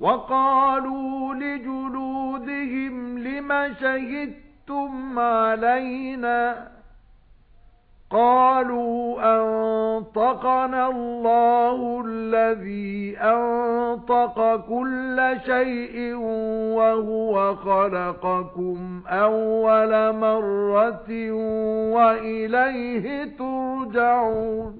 وَقَالُوا لِجُلُودِهِمْ لِمَ شَهِدتُّمْ عَلَيْنَا؟ قَالُوا أَنطَقَنَا اللَّهُ الَّذِي أَنطَقَ كُلَّ شَيْءٍ وَهُوَ خَلَقَكُمْ أَوَّلَ مَرَّةٍ وَإِلَيْهِ تُرْجَعُونَ.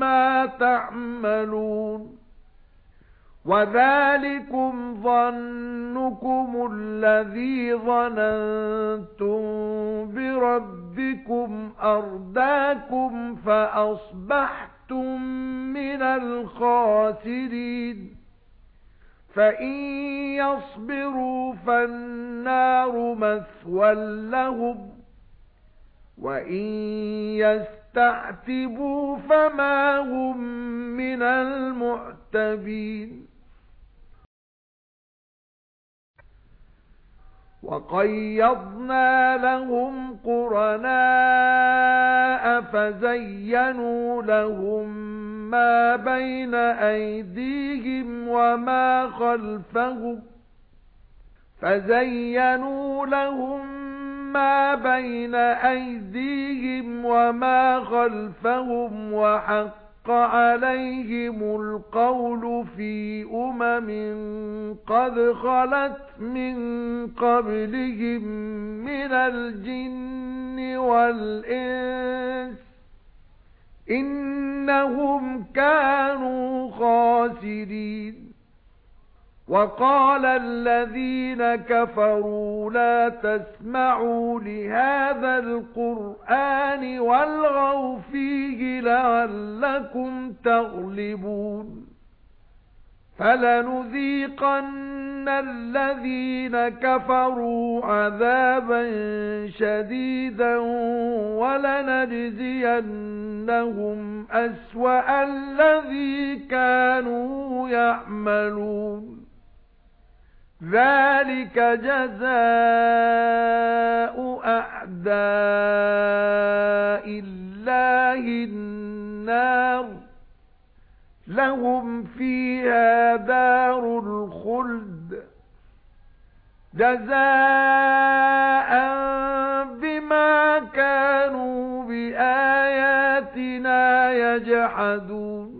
مَا تَعْمَلُونَ وَذَلِكُمْ ظَنُّكُمُ الَّذِي ظَنَنتُم بِرَبِّكُمْ أَرْدَاكُمْ فَأَصْبَحْتُم مِّنَ الْخَاسِرِينَ فَإِن يَصْبِرُوا فَالنَّارُ مَثْوًى لَّهُمْ وَإِن يَسْتَعْتِبُوا فَمَا هُمْ مِنَ الْمُعْتَبِينَ وَقَيَّضْنَا لَهُمْ قُرَنَاءَ فَزَيَّنُوا لَهُم مَّا بَيْنَ أَيْدِيهِمْ وَمَا خَلْفَهُمْ فَزَيَّنُوا لَهُم مَا بَيْنَ أَيْدِيهِمْ وَمَا خَلْفَهُمْ وَحَقَّ عَلَيْهِمُ الْقَوْلُ فِي أُمَمٍ قَدْ خَلَتْ مِنْ قَبْلِهِمْ مِنَ الْجِنِّ وَالْإِنسِ إِنَّهُمْ كَانُوا خَاسِرِينَ. وَقَالَ الَّذِينَ كَفَرُوا لَا تَسْمَعُوا لِهَذَا الْقُرْآنِ وَالْغَوْا فِيهِ لَعَلَّكُمْ تَغْلِبُونَ. فَلَنُذِيقَنَّ الَّذِينَ كَفَرُوا عَذَابًا شَدِيدًا وَلَنَجْزِيَنَّهُمْ أَسْوَأَ الَّذِي كَانُوا يَعْمَلُونَ. ذَلِكَ جَزَاءُ أَعْدَاءِ اللَّهِ النَّارُ. لَهُمْ فِيهَا دَارُ الْخُلْدِ. جَزَاءً بِمَا كَانُوا بِآيَاتِنَا يَجْحَدُونَ.